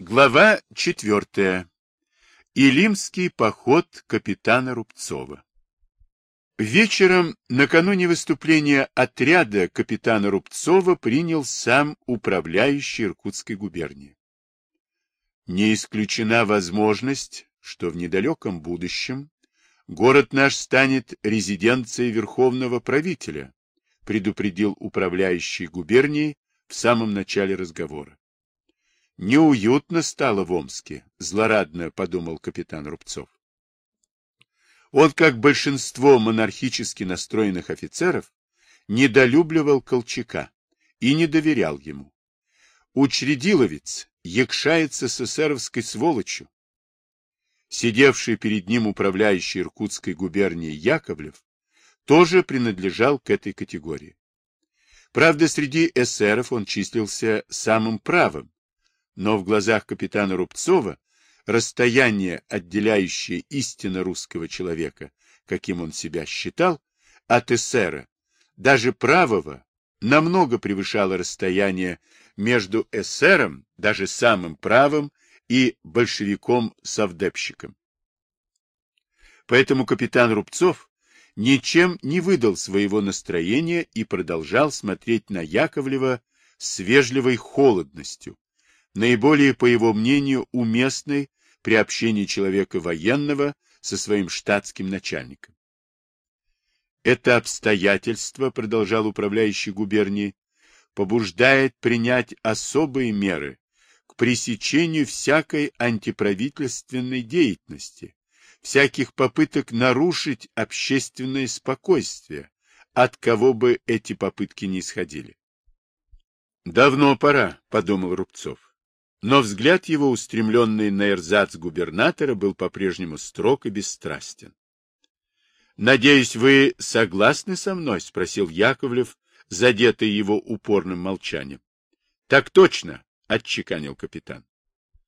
Глава четвертая. Илимский поход капитана Рубцова. Вечером, накануне выступления отряда капитана Рубцова, принял сам управляющий Иркутской губернии. Не исключена возможность, что в недалеком будущем город наш станет резиденцией верховного правителя, предупредил управляющий губернией в самом начале разговора. Неуютно стало в Омске, злорадно подумал капитан Рубцов. Он, как большинство монархически настроенных офицеров, недолюбливал Колчака и не доверял ему. Учредиловец якшается с эсеровской сволочью. Сидевший перед ним управляющий Иркутской губернией Яковлев тоже принадлежал к этой категории. Правда, среди эсеров он числился самым правым, но в глазах капитана Рубцова расстояние, отделяющее истинно русского человека, каким он себя считал, от эсера, даже правого, намного превышало расстояние между эсером, даже самым правым, и большевиком-совдепщиком. Поэтому капитан Рубцов ничем не выдал своего настроения и продолжал смотреть на Яковлева с вежливой холодностью, наиболее, по его мнению, уместной при общении человека военного со своим штатским начальником. Это обстоятельство, продолжал управляющий губернией, побуждает принять особые меры к пресечению всякой антиправительственной деятельности, всяких попыток нарушить общественное спокойствие, от кого бы эти попытки не исходили. «Давно пора», — подумал Рубцов. Но взгляд его, устремленный на эрзац губернатора, был по-прежнему строг и бесстрастен. — Надеюсь, вы согласны со мной? — спросил Яковлев, задетый его упорным молчанием. — Так точно, — отчеканил капитан.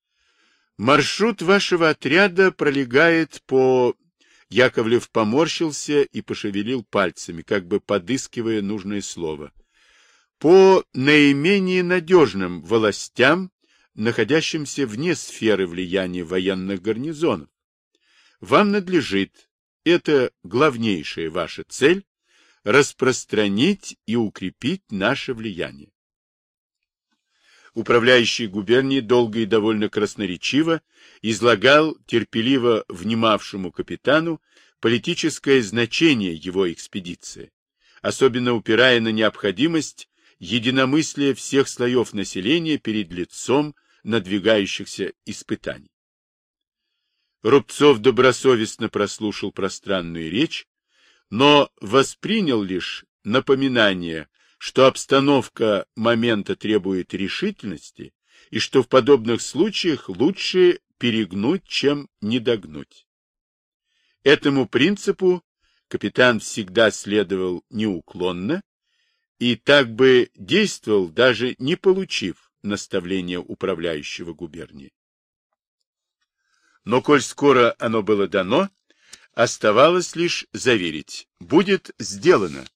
— Маршрут вашего отряда пролегает по... Яковлев поморщился и пошевелил пальцами, как бы подыскивая нужное слово. По наименее надежным властям находящимся вне сферы влияния военных гарнизонов. Вам надлежит, это главнейшая ваша цель, распространить и укрепить наше влияние. Управляющий губернией долго и довольно красноречиво излагал терпеливо внимавшему капитану политическое значение его экспедиции, особенно упирая на необходимость единомыслия всех слоев населения перед лицом надвигающихся испытаний. Рубцов добросовестно прослушал пространную речь, но воспринял лишь напоминание, что обстановка момента требует решительности и что в подобных случаях лучше перегнуть, чем недогнуть. Этому принципу капитан всегда следовал неуклонно и так бы действовал, даже не получив наставления управляющего губернии. Но коль скоро оно было дано, оставалось лишь заверить, будет сделано.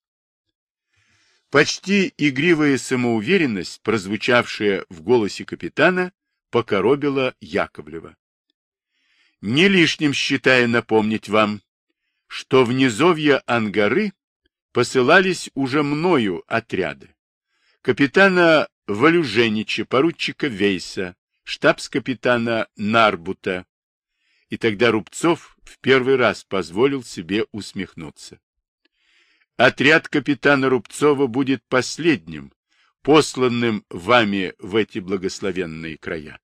Почти игривая самоуверенность, прозвучавшая в голосе капитана, покоробила Яковлева. Не лишним считая напомнить вам, что в низовье Ангары посылались уже мною отряды. Капитана Валюженича, поручика Вейса, штабс-капитана Нарбута. И тогда Рубцов в первый раз позволил себе усмехнуться. Отряд капитана Рубцова будет последним, посланным вами в эти благословенные края.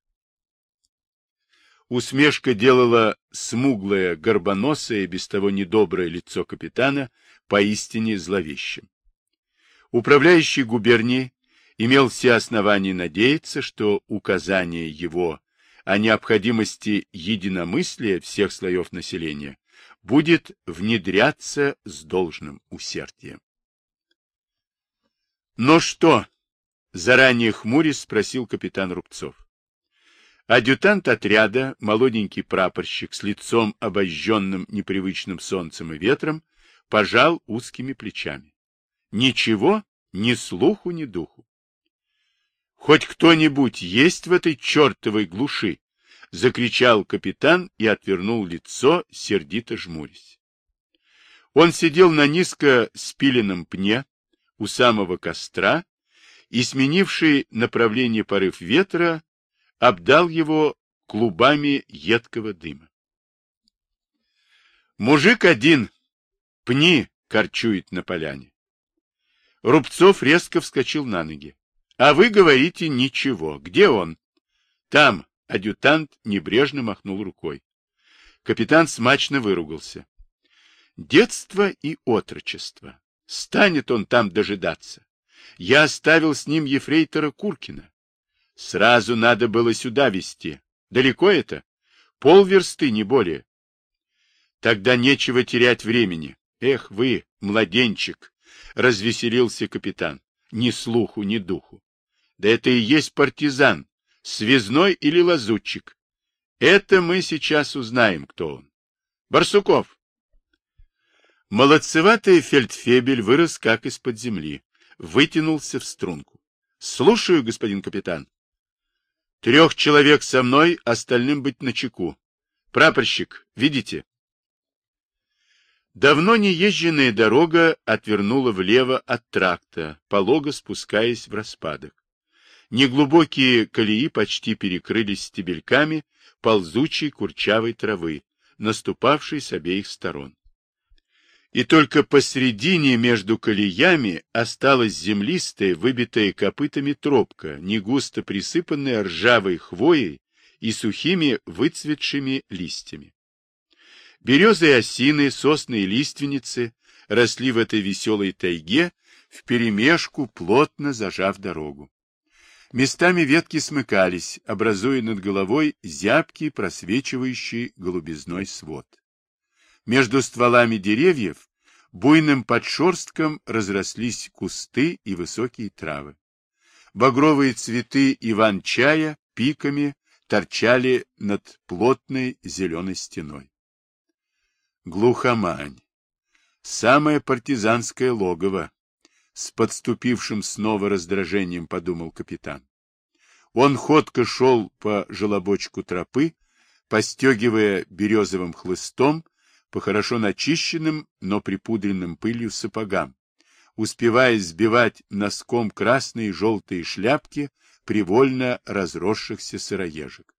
Усмешка делала смуглое, горбоносое, без того недоброе лицо капитана поистине зловещим. Управляющий губернией имел все основания надеяться, что указание его о необходимости единомыслия всех слоев населения будет внедряться с должным усердием. «Но что?» — заранее хмурясь спросил капитан Рубцов. Адъютант отряда, молоденький прапорщик с лицом обожженным непривычным солнцем и ветром, пожал узкими плечами. Ничего, ни слуху, ни духу. Хоть кто-нибудь есть в этой чертовой глуши? — закричал капитан и отвернул лицо, сердито жмурясь. Он сидел на низко спиленном пне у самого костра, и, сменивший направление порыв ветра, обдал его клубами едкого дыма. Мужик один, пни, корчует на поляне. Рубцов резко вскочил на ноги. А вы говорите ничего. Где он? Там, Адъютант небрежно махнул рукой. Капитан смачно выругался. Детство и отрочество. Станет он там дожидаться. Я оставил с ним ефрейтора Куркина. Сразу надо было сюда везти. Далеко это? Полверсты, не более. Тогда нечего терять времени. Эх вы, младенчик, развеселился капитан. Ни слуху, ни духу. Да это и есть партизан, связной или лазутчик. Это мы сейчас узнаем, кто он. Барсуков. Молодцеватый фельдфебель вырос как из-под земли, вытянулся в струнку. Слушаю, господин капитан. Трех человек со мной, остальным быть начеку. Прапорщик, видите? Давно неезженная дорога отвернула влево от тракта, полого спускаясь в распадок. Неглубокие колеи почти перекрылись стебельками ползучей курчавой травы, наступавшей с обеих сторон. И только посредине между колеями осталась землистая, выбитая копытами тропка, негусто присыпанная ржавой хвоей и сухими выцветшими листьями. Березы и осины, сосны и лиственницы росли в этой веселой тайге, вперемешку, плотно зажав дорогу. Местами ветки смыкались, образуя над головой зябкий, просвечивающий голубизной свод. Между стволами деревьев буйным подшерстком разрослись кусты и высокие травы. Багровые цветы иван-чая пиками торчали над плотной зеленой стеной. Глухомань. Самое партизанское логово, с подступившим снова раздражением подумал капитан. Он ходко шел по желобочку тропы, постегивая березовым хлыстом по хорошо начищенным, но припудренным пылью сапогам, успевая сбивать носком красные и желтые шляпки привольно разросшихся сыроежек.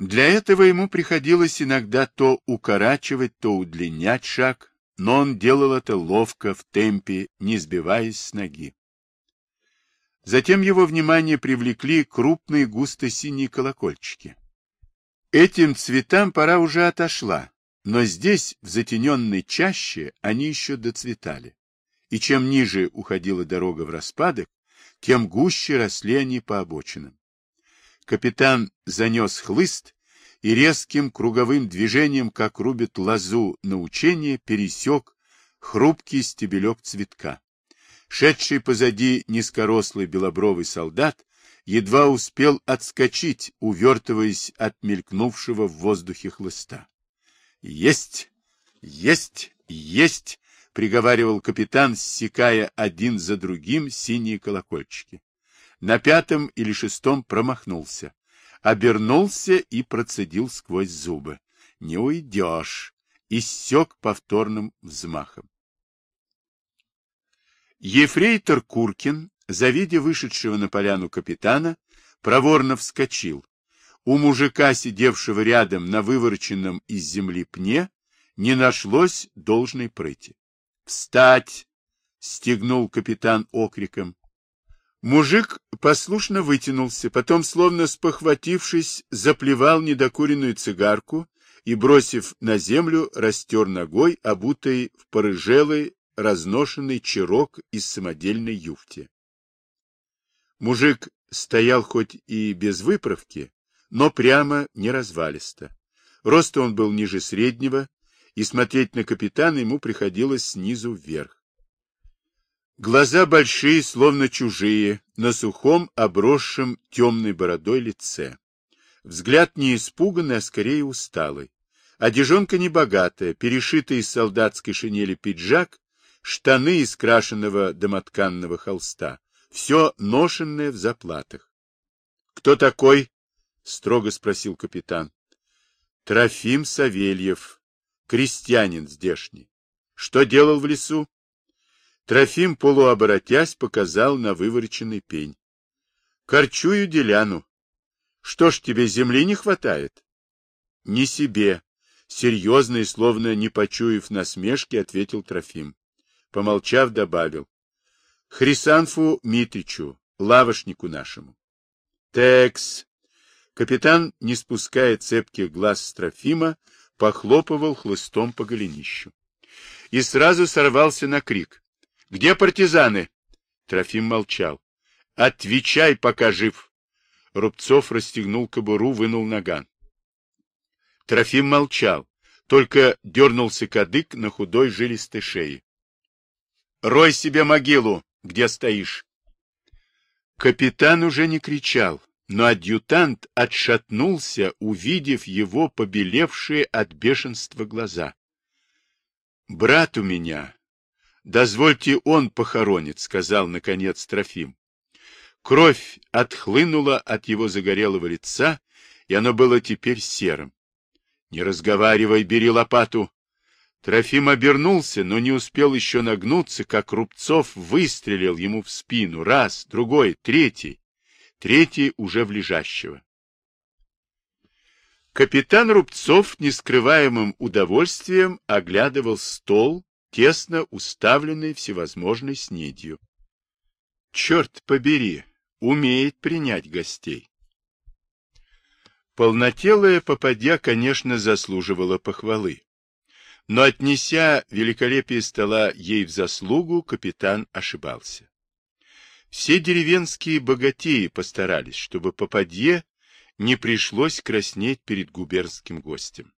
Для этого ему приходилось иногда то укорачивать, то удлинять шаг, но он делал это ловко, в темпе, не сбиваясь с ноги. Затем его внимание привлекли крупные густо-синие колокольчики. Этим цветам пора уже отошла, но здесь, в затененной чаще, они еще доцветали. И чем ниже уходила дорога в распадок, тем гуще росли они по обочинам. Капитан занес хлыст и резким круговым движением, как рубит лозу на учение, пересек хрупкий стебелек цветка. Шедший позади низкорослый белобровый солдат едва успел отскочить, увертываясь от мелькнувшего в воздухе хлыста. «Есть! Есть! Есть!» — приговаривал капитан, ссекая один за другим синие колокольчики. На пятом или шестом промахнулся обернулся и процедил сквозь зубы. «Не уйдешь!» и ссек повторным взмахом. Ефрейтор Куркин, завидя вышедшего на поляну капитана, проворно вскочил. У мужика, сидевшего рядом на вывороченном из земли пне, не нашлось должной прыти. «Встать!» — стегнул капитан окриком. Мужик послушно вытянулся, потом, словно спохватившись, заплевал недокуренную цигарку и, бросив на землю, растер ногой, обутой в порыжелый, разношенный чирок из самодельной юфти. Мужик стоял хоть и без выправки, но прямо не развалисто. Роста он был ниже среднего, и смотреть на капитана ему приходилось снизу вверх. Глаза большие, словно чужие, на сухом, обросшем темной бородой лице. Взгляд не испуганный, а скорее усталый. Одежонка небогатая, перешитый из солдатской шинели пиджак, штаны из крашеного домотканного холста. Все ношенное в заплатах. Кто такой? — строго спросил капитан. — Трофим Савельев, крестьянин здешний. Что делал в лесу? Трофим, полуоборотясь, показал на вывороченный пень. — Корчую деляну. Что ж, тебе земли не хватает? — Не себе. Серьезно и словно не почуяв насмешки, ответил Трофим. Помолчав, добавил. — Хрисанфу Митричу, лавошнику нашему. — Текс. Капитан, не спуская цепких глаз с Трофима, похлопывал хлыстом по голенищу. И сразу сорвался на крик. Где партизаны? Трофим молчал. Отвечай, пока жив. Рубцов расстегнул кобуру, вынул наган. Трофим молчал, только дернулся кадык на худой жилистой шее. Рой себе могилу, где стоишь. Капитан уже не кричал, но адъютант отшатнулся, увидев его побелевшие от бешенства глаза. — Брат у меня, Дозвольте он похоронит, сказал наконец Трофим. Кровь отхлынула от его загорелого лица, и оно было теперь серым. Не разговаривай, бери лопату. Трофим обернулся, но не успел еще нагнуться, как Рубцов выстрелил ему в спину. Раз, другой, третий. Третий уже в лежащего. Капитан Рубцов нескрываемым удовольствием оглядывал стол, тесно уставленный всевозможной снедью. Черт побери, умеет принять гостей. Полнотелая попадья, конечно, заслуживала похвалы. Но, отнеся великолепие стола ей в заслугу, капитан ошибался. Все деревенские богатеи постарались, чтобы попадье не пришлось краснеть перед губернским гостем.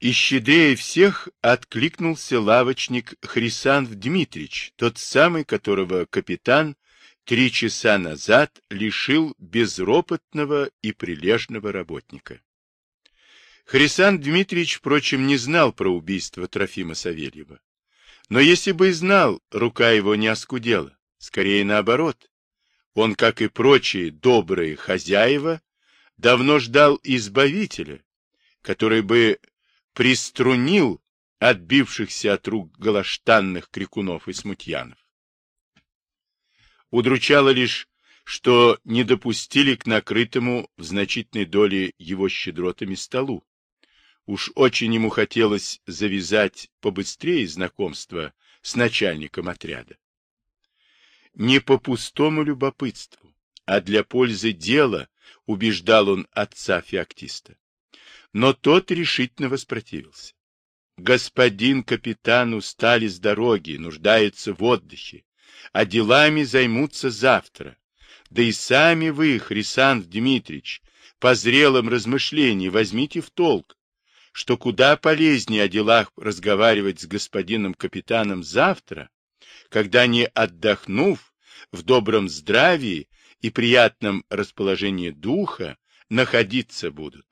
И щедрее всех откликнулся лавочник Хрисанф Дмитрич, тот самый, которого капитан три часа назад лишил безропотного и прилежного работника. Хрисан Дмитриевич, впрочем, не знал про убийство Трофима Савельева. Но если бы и знал, рука его не оскудела. Скорее наоборот. Он, как и прочие добрые хозяева, давно ждал избавителя, который бы приструнил отбившихся от рук голоштанных крикунов и смутьянов. Удручало лишь, что не допустили к накрытому в значительной доле его щедротами столу. Уж очень ему хотелось завязать побыстрее знакомство с начальником отряда. Не по пустому любопытству, а для пользы дела, убеждал он отца феоктиста но тот решительно воспротивился. Господин капитан устали с дороги, нуждается в отдыхе, а делами займутся завтра. Да и сами вы, Хрисант Дмитрич, по зрелым размышлениям возьмите в толк, что куда полезнее о делах разговаривать с господином капитаном завтра, когда не отдохнув, в добром здравии и приятном расположении духа находиться будут.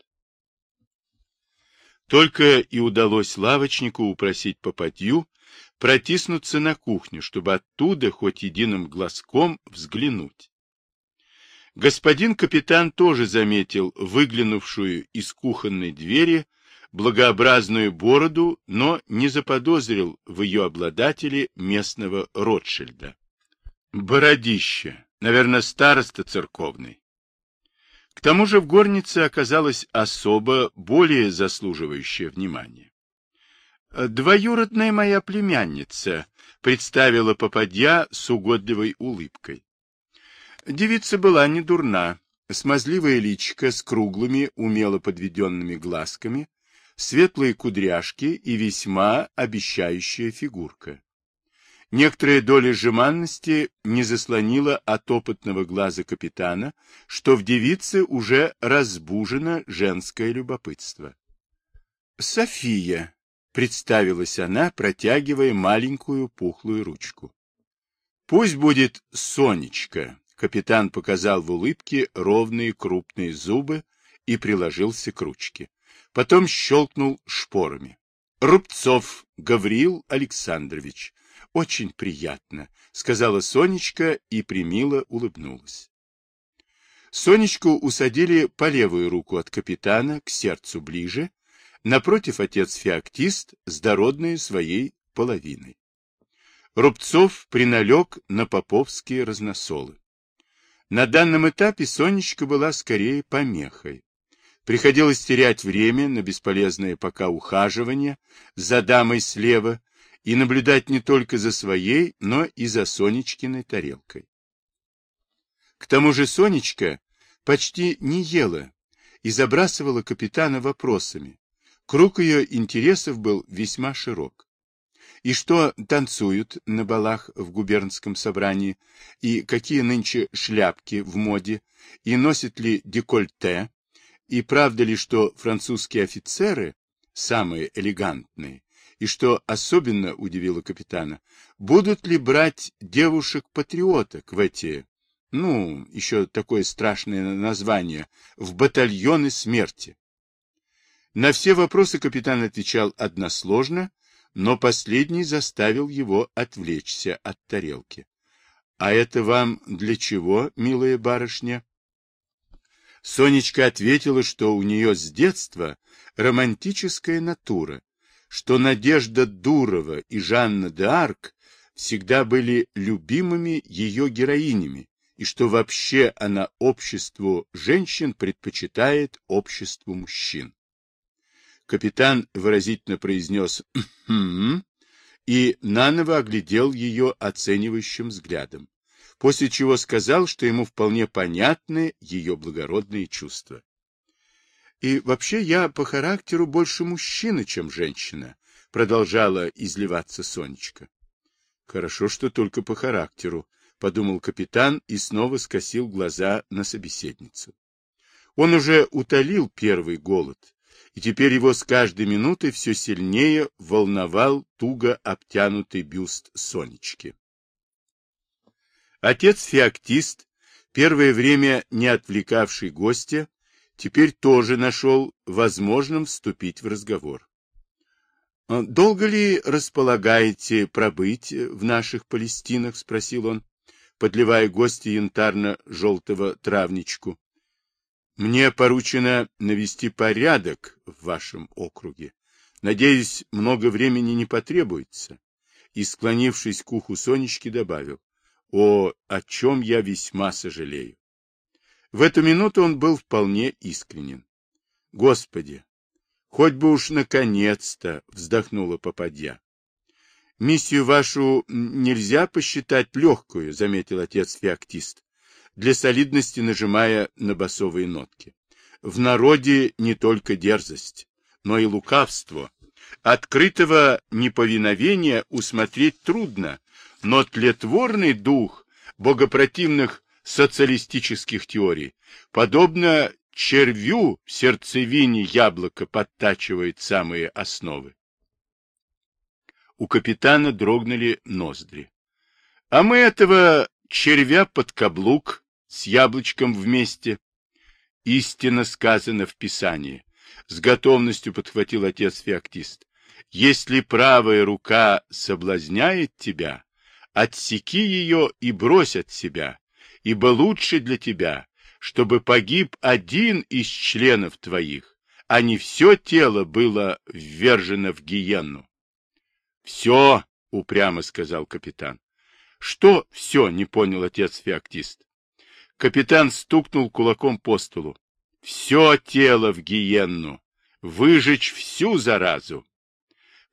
Только и удалось лавочнику упросить попадью протиснуться на кухню, чтобы оттуда хоть единым глазком взглянуть. Господин капитан тоже заметил выглянувшую из кухонной двери благообразную бороду, но не заподозрил в ее обладателе местного Ротшильда. Бородище, наверное, староста церковный. К тому же в горнице оказалась особо более заслуживающая внимания. «Двоюродная моя племянница», — представила попадья с угодливой улыбкой. Девица была не дурна, смазливая личико с круглыми, умело подведенными глазками, светлые кудряшки и весьма обещающая фигурка. Некоторая доля жеманности не заслонила от опытного глаза капитана, что в девице уже разбужено женское любопытство. «София», — представилась она, протягивая маленькую пухлую ручку. «Пусть будет Сонечка», — капитан показал в улыбке ровные крупные зубы и приложился к ручке. Потом щелкнул шпорами. «Рубцов Гавриил Александрович, очень приятно, сказала Сонечка и примило улыбнулась. Сонечку усадили по левую руку от капитана, к сердцу ближе, напротив отец Феоктист с дородной своей половиной. Рубцов приналег на поповские разносолы. На данном этапе Сонечка была скорее помехой. Приходилось терять время на бесполезное пока ухаживание за дамой слева и наблюдать не только за своей, но и за Сонечкиной тарелкой. К тому же Сонечка почти не ела и забрасывала капитана вопросами. Круг ее интересов был весьма широк. И что танцуют на балах в губернском собрании, и какие нынче шляпки в моде, и носят ли декольте, и правда ли, что французские офицеры самые элегантные, и что особенно удивило капитана, будут ли брать девушек-патриоток в эти ну, еще такое страшное название, в батальоны смерти. На все вопросы капитан отвечал односложно, но последний заставил его отвлечься от тарелки. — А это вам для чего, милая барышня? Сонечка ответила, что у нее с детства романтическая натура, что Надежда Дурова и Жанна д'Арк всегда были любимыми ее героинями, и что вообще она обществу женщин предпочитает обществу мужчин. Капитан выразительно произнес «Хм» и наново оглядел ее оценивающим взглядом, после чего сказал, что ему вполне понятны ее благородные чувства. И вообще я по характеру больше мужчина, чем женщина, продолжала изливаться Сонечка. Хорошо, что только по характеру, подумал капитан и снова скосил глаза на собеседницу. Он уже утолил первый голод, и теперь его с каждой минутой все сильнее волновал туго обтянутый бюст Сонечки. Отец Феоктист, первое время не отвлекавший гостя, теперь тоже нашел возможным вступить в разговор. «Долго ли располагаете пробыть в наших Палестинах?» — спросил он подливая гости янтарно-желтого травничку. Мне поручено навести порядок в вашем округе. Надеюсь, много времени не потребуется. И, склонившись к уху Сонечки, добавил, о, о чем я весьма сожалею. В эту минуту он был вполне искренен. Господи, хоть бы уж наконец-то, вздохнула попадья. Миссию вашу нельзя посчитать легкую, заметил отец Феоктист, для солидности нажимая на басовые нотки. В народе не только дерзость, но и лукавство. Открытого неповиновения усмотреть трудно, но тлетворный дух богопротивных социалистических теорий, подобно червю в сердцевине яблока подтачивает самые основы. У капитана дрогнули ноздри. А мы этого червя под каблук с яблочком вместе. Истинно сказано в Писании. С готовностью подхватил отец Феоктист. Если правая рука соблазняет тебя, отсеки ее и брось от себя, ибо лучше для тебя, чтобы погиб один из членов твоих, а не все тело было ввержено в гиенну. Все, упрямо сказал капитан. Что все, не понял отец Феоктист. Капитан стукнул кулаком по столу. Все тело в гиенну. Выжечь всю заразу.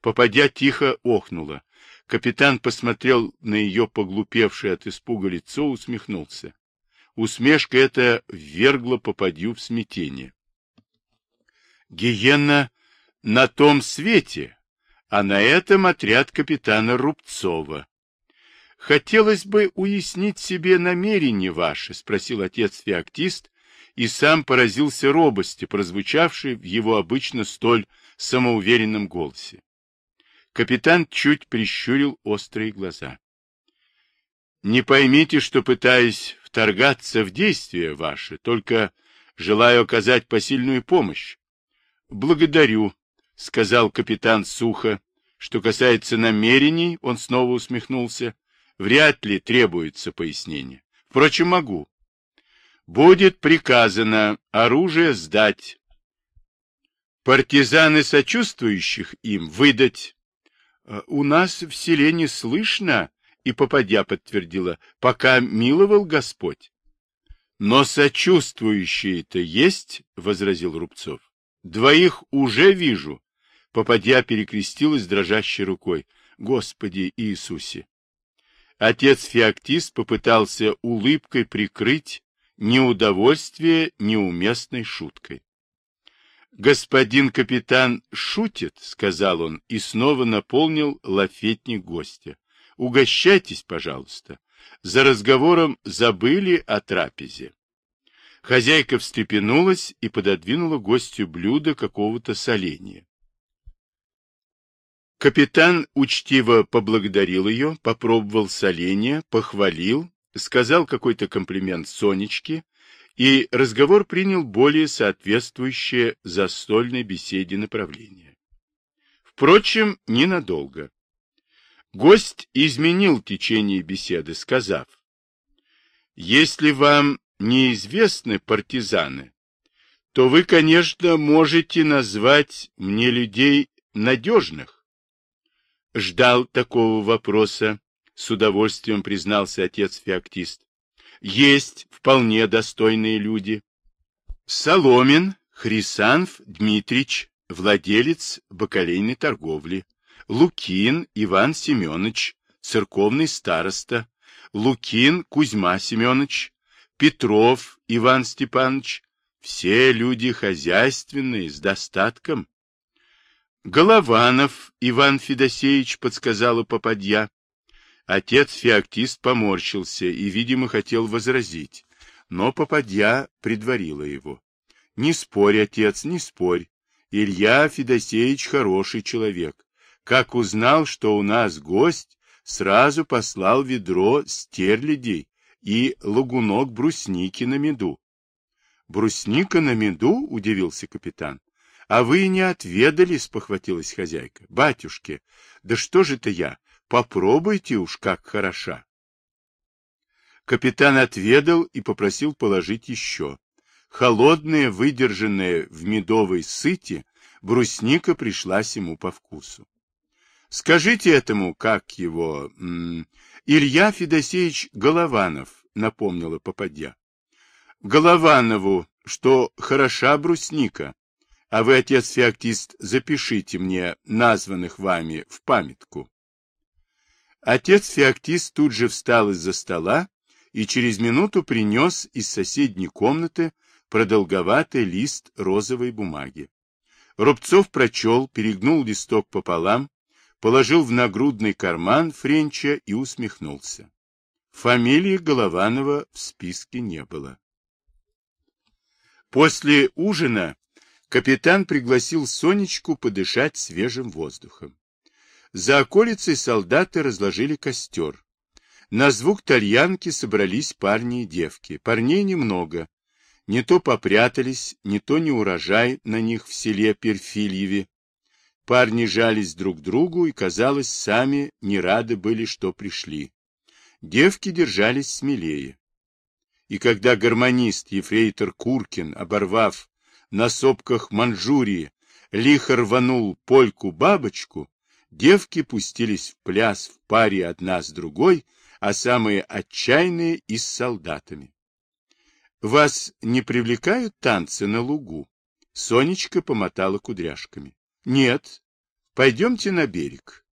Попадя тихо охнула. Капитан посмотрел на ее поглупевшее от испуга лицо, усмехнулся. Усмешка эта ввергла попадью в смятение. Гиенна на том свете, а на этом отряд капитана Рубцова. Хотелось бы уяснить себе намерение ваше, спросил отец Феоктист, и сам поразился робости, прозвучавшей в его обычно столь самоуверенном голосе. Капитан чуть прищурил острые глаза. Не поймите, что пытаюсь вторгаться в действия ваши, только желаю оказать посильную помощь. Благодарю, — сказал капитан сухо. Что касается намерений, он снова усмехнулся, вряд ли требуется пояснение. Впрочем, могу. Будет приказано оружие сдать. Партизаны сочувствующих им выдать. «Э, у нас в селе не слышно, и попадя подтвердила, пока миловал Господь. Но сочувствующие-то есть, — возразил Рубцов. Двоих уже вижу. Попадья перекрестилась дрожащей рукой. Господи Иисусе! Отец Феоктист попытался улыбкой прикрыть неудовольствие неуместной шуткой. «Господин капитан шутит», — сказал он, и снова наполнил лафетник гостя. «Угощайтесь, пожалуйста. За разговором забыли о трапезе». Хозяйка встрепенулась и пододвинула гостю блюдо какого-то соления. Капитан учтиво поблагодарил ее, попробовал соленья, похвалил, сказал какой-то комплимент Сонечке, и разговор принял более соответствующее застольной беседе направление. Впрочем, ненадолго. Гость изменил течение беседы, сказав, «Если вам неизвестны партизаны, то вы, конечно, можете назвать мне людей надежных, ждал такого вопроса, с удовольствием признался отец Феоктист. Есть вполне достойные люди. Соломин Хрисанф Дмитрич, владелец бакалейной торговли, Лукин Иван Семенович, церковный староста, Лукин Кузьма Семенович, Петров Иван Степанович, все люди хозяйственные, с достатком, Голованов Иван Федосеевич подсказала попадья. Отец Феоктист поморщился и, видимо, хотел возразить, но попадья предварила его. Не спорь, отец, не спорь. Илья Федосеевич хороший человек. Как узнал, что у нас гость, сразу послал ведро стерлядей и лагунок брусники на меду. Брусника на меду? — удивился капитан. А вы не отведали, спохватилась хозяйка. Батюшки, да что же это я? Попробуйте уж, как хороша. Капитан отведал и попросил положить еще. Холодная, выдержанная в медовой сыте, брусника пришлась ему по вкусу. Скажите этому, как его... М -м, Илья Федосеевич Голованов, напомнила попадья. Голованову, что хороша брусника, а вы, отец Феоктист, запишите мне названных вами в памятку. Отец Феоктист тут же встал из-за стола и через минуту принес из соседней комнаты продолговатый лист розовой бумаги. Рубцов прочел, перегнул листок пополам, положил в нагрудный карман Френча и усмехнулся. Фамилии Голованова в списке не было. После ужина капитан пригласил Сонечку подышать свежим воздухом. За околицей солдаты разложили костер. На звук тальянки собрались парни и девки. Парней немного. Не то попрятались, не то не урожай на них в селе Перфильеве. Парни жались друг другу и, казалось, сами не рады были, что пришли. Девки держались смелее. И когда гармонист, ефрейтор Куркин, оборвав на сопках Манчжурии лихо рванул польку-бабочку, девки пустились в пляс в паре одна с другой, а самые отчаянные и с солдатами. «Вас не привлекают танцы на лугу?» Сонечка помотала кудряшками. «Нет, пойдемте на берег».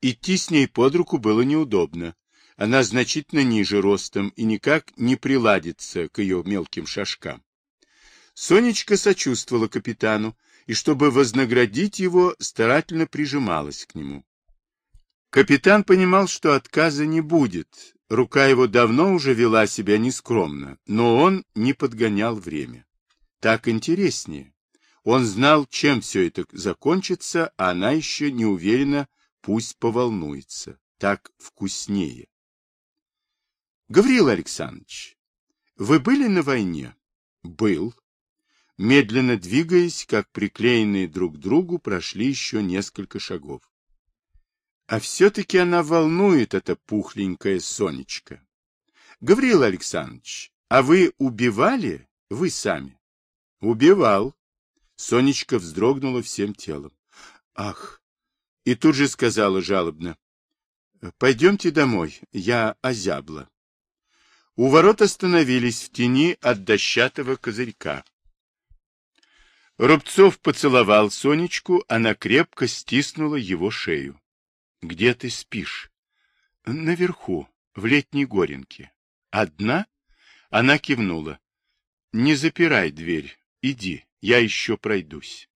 Идти с ней под руку было неудобно. Она значительно ниже ростом и никак не приладится к ее мелким шажкам. Сонечка сочувствовала капитану и, чтобы вознаградить его, старательно прижималась к нему. Капитан понимал, что отказа не будет. Рука его давно уже вела себя нескромно, но он не подгонял время. Так интереснее. Он знал, чем все это закончится, а она еще не уверена, пусть поволнуется. Так вкуснее. Гаврил Александрович, вы были на войне? Был. Медленно двигаясь, как приклеенные друг к другу, прошли еще несколько шагов. А все-таки она волнует, эта пухленькая Сонечка. Гавриил Александрович, А вы убивали? Вы сами? Убивал. Сонечка вздрогнула всем телом. Ах! И тут же сказала жалобно. Пойдемте домой, я озябла. У ворот остановились в тени от дощатого козырька. Рубцов поцеловал Сонечку, она крепко стиснула его шею. — Где ты спишь? — Наверху, в летней горенке. — Одна? Она кивнула. — Не запирай дверь, иди, я еще пройдусь.